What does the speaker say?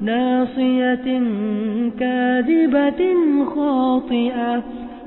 ناصية كاذبة خاطئة.